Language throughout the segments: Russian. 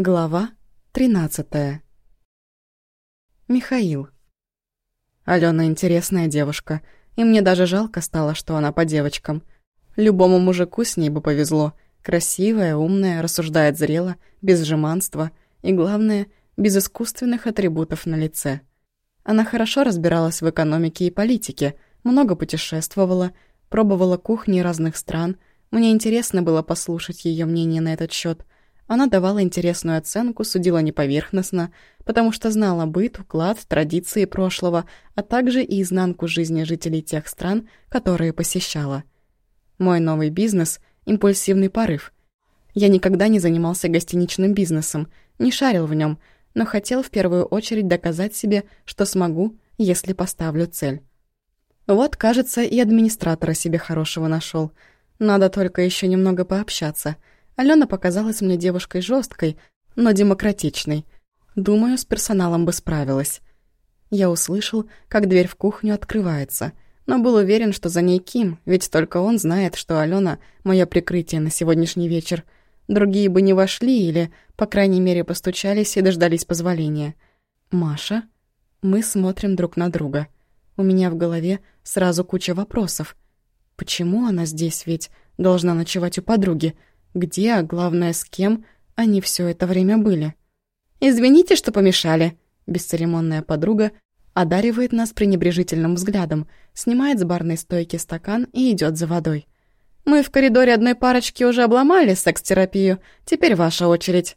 Глава 13 Михаил. Алена интересная девушка, и мне даже жалко стало, что она по девочкам. Любому мужику с ней бы повезло. Красивая, умная, рассуждает зрело, без жеманства и, главное, без искусственных атрибутов на лице. Она хорошо разбиралась в экономике и политике, много путешествовала, пробовала кухни разных стран. Мне интересно было послушать ее мнение на этот счет. Она давала интересную оценку, судила неповерхностно, потому что знала быт, уклад, традиции прошлого, а также и изнанку жизни жителей тех стран, которые посещала. Мой новый бизнес – импульсивный порыв. Я никогда не занимался гостиничным бизнесом, не шарил в нем, но хотел в первую очередь доказать себе, что смогу, если поставлю цель. Вот, кажется, и администратора себе хорошего нашел. Надо только еще немного пообщаться – Алена показалась мне девушкой жесткой, но демократичной. Думаю, с персоналом бы справилась. Я услышал, как дверь в кухню открывается, но был уверен, что за ней Ким, ведь только он знает, что Алена — мое прикрытие на сегодняшний вечер. Другие бы не вошли или, по крайней мере, постучались и дождались позволения. «Маша?» Мы смотрим друг на друга. У меня в голове сразу куча вопросов. Почему она здесь ведь должна ночевать у подруги? Где, а главное, с кем они все это время были. «Извините, что помешали», — бесцеремонная подруга одаривает нас пренебрежительным взглядом, снимает с барной стойки стакан и идет за водой. «Мы в коридоре одной парочки уже обломали секс-терапию, теперь ваша очередь».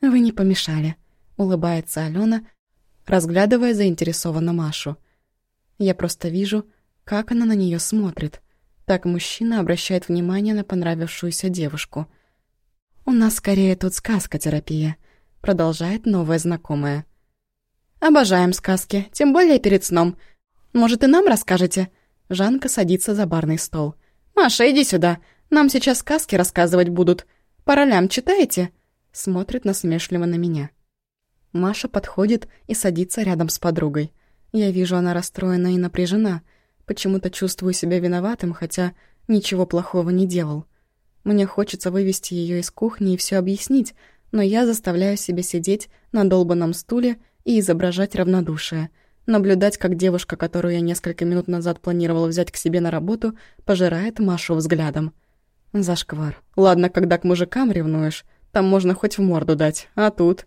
«Вы не помешали», — улыбается Алена, разглядывая заинтересованно Машу. Я просто вижу, как она на нее смотрит. Так мужчина обращает внимание на понравившуюся девушку. «У нас скорее тут сказка-терапия», — продолжает новая знакомая. «Обожаем сказки, тем более перед сном. Может, и нам расскажете?» Жанка садится за барный стол. «Маша, иди сюда. Нам сейчас сказки рассказывать будут. По ролям читаете?» Смотрит насмешливо на меня. Маша подходит и садится рядом с подругой. Я вижу, она расстроена и напряжена — Почему-то чувствую себя виноватым, хотя ничего плохого не делал. Мне хочется вывести ее из кухни и все объяснить, но я заставляю себя сидеть на долбанном стуле и изображать равнодушие, наблюдать, как девушка, которую я несколько минут назад планировала взять к себе на работу, пожирает Машу взглядом. Зашквар. Ладно, когда к мужикам ревнуешь, там можно хоть в морду дать, а тут...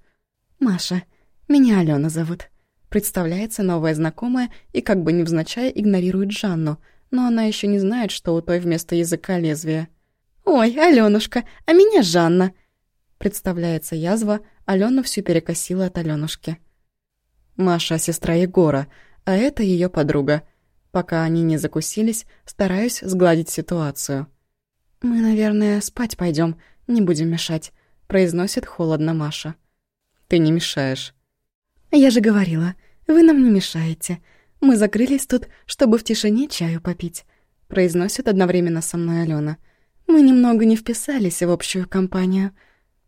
«Маша, меня Алена зовут», Представляется новая знакомая и как бы невзначай игнорирует Жанну, но она еще не знает, что у той вместо языка лезвие. «Ой, Алёнушка, а меня Жанна!» Представляется язва, Алена всю перекосила от Алёнушки. Маша — сестра Егора, а это ее подруга. Пока они не закусились, стараюсь сгладить ситуацию. «Мы, наверное, спать пойдем, не будем мешать», — произносит холодно Маша. «Ты не мешаешь». «Я же говорила, вы нам не мешаете. Мы закрылись тут, чтобы в тишине чаю попить», — произносит одновременно со мной Алена. «Мы немного не вписались в общую компанию».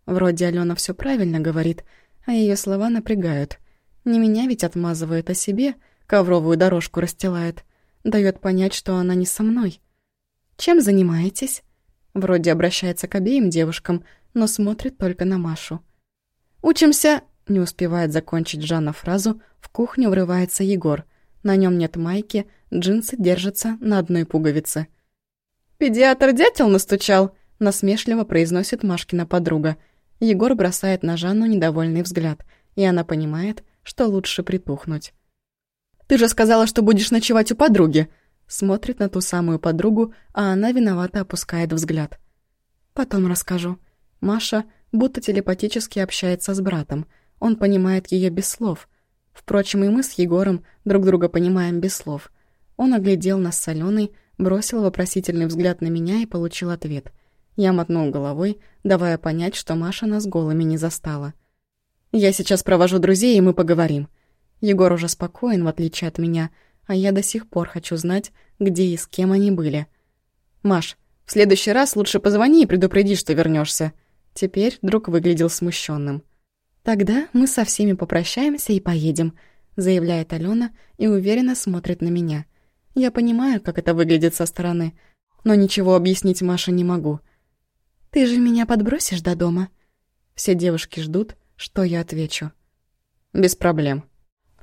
Вроде Алена все правильно говорит, а ее слова напрягают. Не меня ведь отмазывает, а себе ковровую дорожку расстилает. Дает понять, что она не со мной. «Чем занимаетесь?» Вроде обращается к обеим девушкам, но смотрит только на Машу. «Учимся не успевает закончить Жанна фразу, в кухню врывается Егор. На нем нет майки, джинсы держатся на одной пуговице. «Педиатр дятел настучал!» — насмешливо произносит Машкина подруга. Егор бросает на Жанну недовольный взгляд, и она понимает, что лучше притухнуть. «Ты же сказала, что будешь ночевать у подруги!» Смотрит на ту самую подругу, а она виновато опускает взгляд. «Потом расскажу». Маша будто телепатически общается с братом — он понимает ее без слов. Впрочем, и мы с Егором друг друга понимаем без слов. Он оглядел нас с Аленой, бросил вопросительный взгляд на меня и получил ответ. Я мотнул головой, давая понять, что Маша нас голыми не застала. «Я сейчас провожу друзей, и мы поговорим». Егор уже спокоен, в отличие от меня, а я до сих пор хочу знать, где и с кем они были. «Маш, в следующий раз лучше позвони и предупреди, что вернешься. Теперь друг выглядел смущенным. «Тогда мы со всеми попрощаемся и поедем», — заявляет Алена и уверенно смотрит на меня. Я понимаю, как это выглядит со стороны, но ничего объяснить Маше не могу. «Ты же меня подбросишь до дома?» Все девушки ждут, что я отвечу. «Без проблем».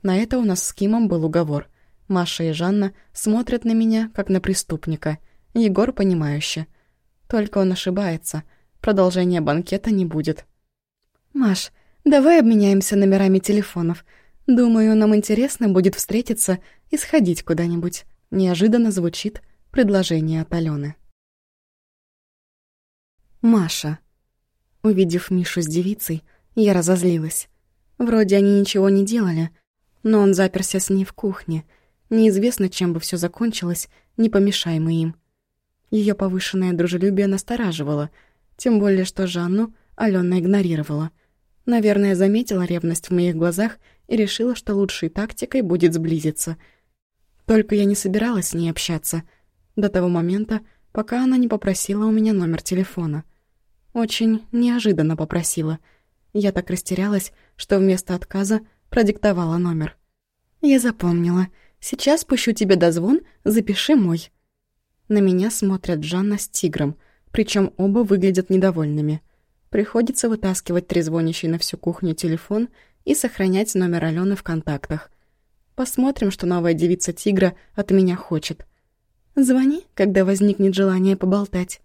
На это у нас с Кимом был уговор. Маша и Жанна смотрят на меня, как на преступника. Егор понимающе. Только он ошибается. Продолжения банкета не будет. «Маш, давай обменяемся номерами телефонов. Думаю, нам интересно будет встретиться и сходить куда-нибудь». Неожиданно звучит предложение от Алены. Маша. Увидев Мишу с девицей, я разозлилась. Вроде они ничего не делали, но он заперся с ней в кухне. Неизвестно, чем бы все закончилось, не помешай мы им. Ее повышенное дружелюбие настораживало, тем более что Жанну Алена игнорировала. Наверное, заметила ревность в моих глазах и решила, что лучшей тактикой будет сблизиться — только я не собиралась с ней общаться до того момента, пока она не попросила у меня номер телефона. Очень неожиданно попросила. Я так растерялась, что вместо отказа продиктовала номер. «Я запомнила. Сейчас пущу тебе дозвон, запиши мой». На меня смотрят Жанна с тигром, причем оба выглядят недовольными. Приходится вытаскивать трезвонящий на всю кухню телефон и сохранять номер Алены в контактах. Посмотрим, что новая девица-тигра от меня хочет. Звони, когда возникнет желание поболтать.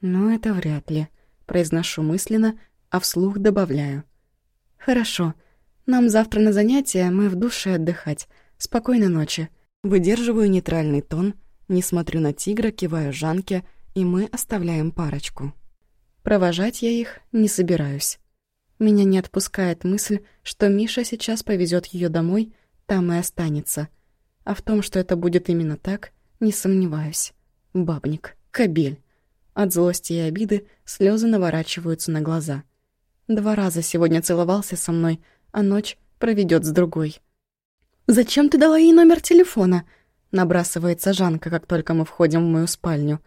Но это вряд ли. Произношу мысленно, а вслух добавляю. Хорошо. Нам завтра на занятия, мы в душе отдыхать. Спокойной ночи. Выдерживаю нейтральный тон, не смотрю на тигра, киваю Жанке, и мы оставляем парочку. Провожать я их не собираюсь. Меня не отпускает мысль, что Миша сейчас повезет ее домой там и останется. А в том, что это будет именно так, не сомневаюсь. Бабник, кобель. От злости и обиды слезы наворачиваются на глаза. Два раза сегодня целовался со мной, а ночь проведет с другой. «Зачем ты дала ей номер телефона?» Набрасывается Жанка, как только мы входим в мою спальню.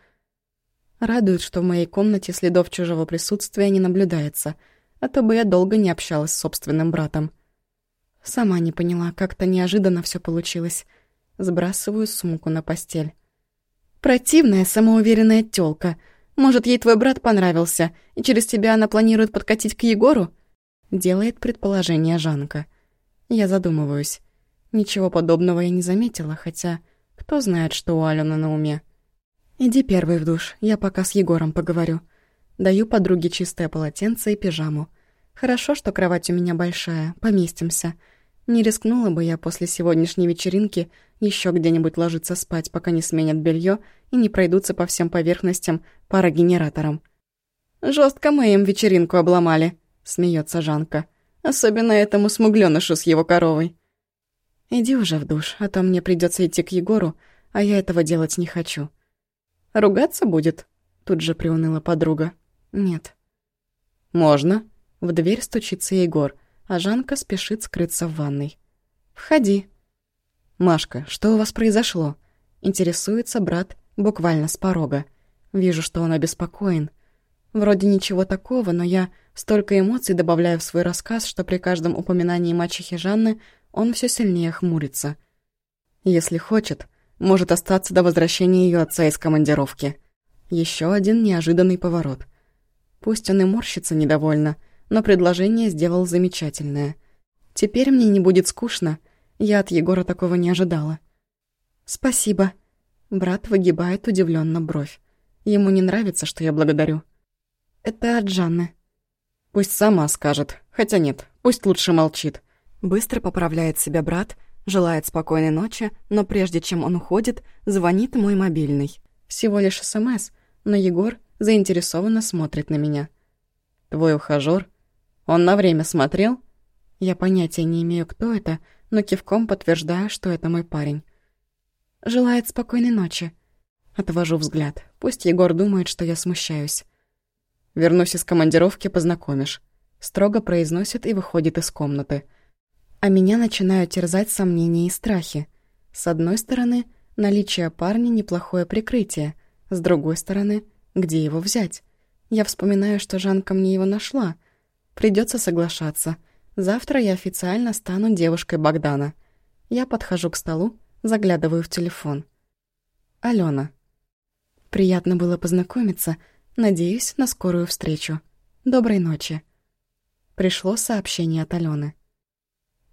Радует, что в моей комнате следов чужого присутствия не наблюдается, а то бы я долго не общалась с собственным братом. Сама не поняла, как-то неожиданно все получилось. Сбрасываю сумку на постель. «Противная, самоуверенная тёлка. Может, ей твой брат понравился, и через тебя она планирует подкатить к Егору?» Делает предположение Жанка. Я задумываюсь. Ничего подобного я не заметила, хотя кто знает, что у Алены на уме. «Иди первый в душ, я пока с Егором поговорю». Даю подруге чистое полотенце и пижаму. Хорошо, что кровать у меня большая, поместимся. Не рискнула бы я после сегодняшней вечеринки еще где-нибудь ложиться спать, пока не сменят белье и не пройдутся по всем поверхностям парогенератором. Жестко мы им вечеринку обломали», — смеется Жанка. «Особенно этому смуглёнышу с его коровой». «Иди уже в душ, а то мне придется идти к Егору, а я этого делать не хочу». «Ругаться будет?» — тут же приуныла подруга. «Нет». «Можно?» — в дверь стучится Егор — а Жанка спешит скрыться в ванной. «Входи». «Машка, что у вас произошло?» Интересуется брат буквально с порога. Вижу, что он обеспокоен. Вроде ничего такого, но я столько эмоций добавляю в свой рассказ, что при каждом упоминании мачехи Жанны он все сильнее хмурится. Если хочет, может остаться до возвращения ее отца из командировки. Еще один неожиданный поворот. Пусть он и морщится недовольно, но предложение сделал замечательное. Теперь мне не будет скучно. Я от Егора такого не ожидала. «Спасибо». Брат выгибает удивленно бровь. Ему не нравится, что я благодарю. «Это от Жанны». «Пусть сама скажет. Хотя нет, пусть лучше молчит». Быстро поправляет себя брат, желает спокойной ночи, но прежде чем он уходит, звонит мой мобильный. Всего лишь СМС, но Егор заинтересованно смотрит на меня. «Твой ухажёр он на время смотрел? Я понятия не имею, кто это, но кивком подтверждаю, что это мой парень. Желает спокойной ночи. Отвожу взгляд. Пусть Егор думает, что я смущаюсь. Вернусь из командировки, познакомишь. Строго произносит и выходит из комнаты. А меня начинают терзать сомнения и страхи. С одной стороны, наличие парня — неплохое прикрытие. С другой стороны, где его взять? Я вспоминаю, что Жанка мне его нашла — Придется соглашаться. Завтра я официально стану девушкой Богдана. Я подхожу к столу, заглядываю в телефон. Алена. Приятно было познакомиться. Надеюсь на скорую встречу. Доброй ночи. Пришло сообщение от Алены.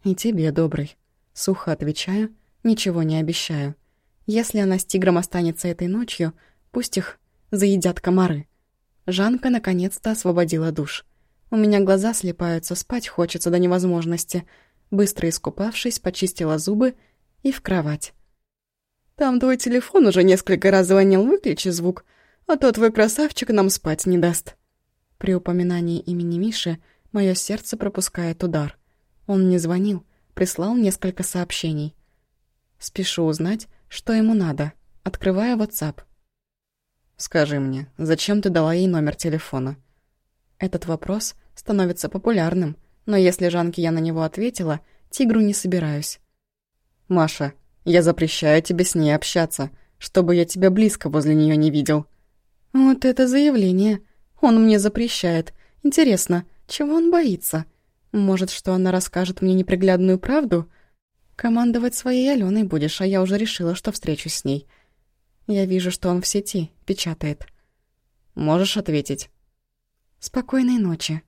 «И тебе, добрый». Сухо отвечаю, ничего не обещаю. Если она с тигром останется этой ночью, пусть их заедят комары. Жанка наконец-то освободила душ. У меня глаза слепаются, спать хочется до невозможности. Быстро искупавшись, почистила зубы и в кровать. «Там твой телефон уже несколько раз звонил, выключи звук, а то твой красавчик нам спать не даст». При упоминании имени Миши мое сердце пропускает удар. Он не звонил, прислал несколько сообщений. Спешу узнать, что ему надо. Открываю WhatsApp. «Скажи мне, зачем ты дала ей номер телефона?» Этот вопрос становится популярным, но если Жанке я на него ответила, тигру не собираюсь. «Маша, я запрещаю тебе с ней общаться, чтобы я тебя близко возле нее не видел». «Вот это заявление. Он мне запрещает. Интересно, чего он боится? Может, что она расскажет мне неприглядную правду?» Командовать своей Аленой будешь, а я уже решила, что встречусь с ней. Я вижу, что он в сети, печатает. Можешь ответить? Спокойной ночи.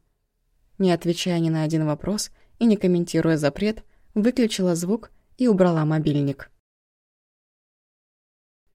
Не отвечая ни на один вопрос и не комментируя запрет, выключила звук и убрала мобильник.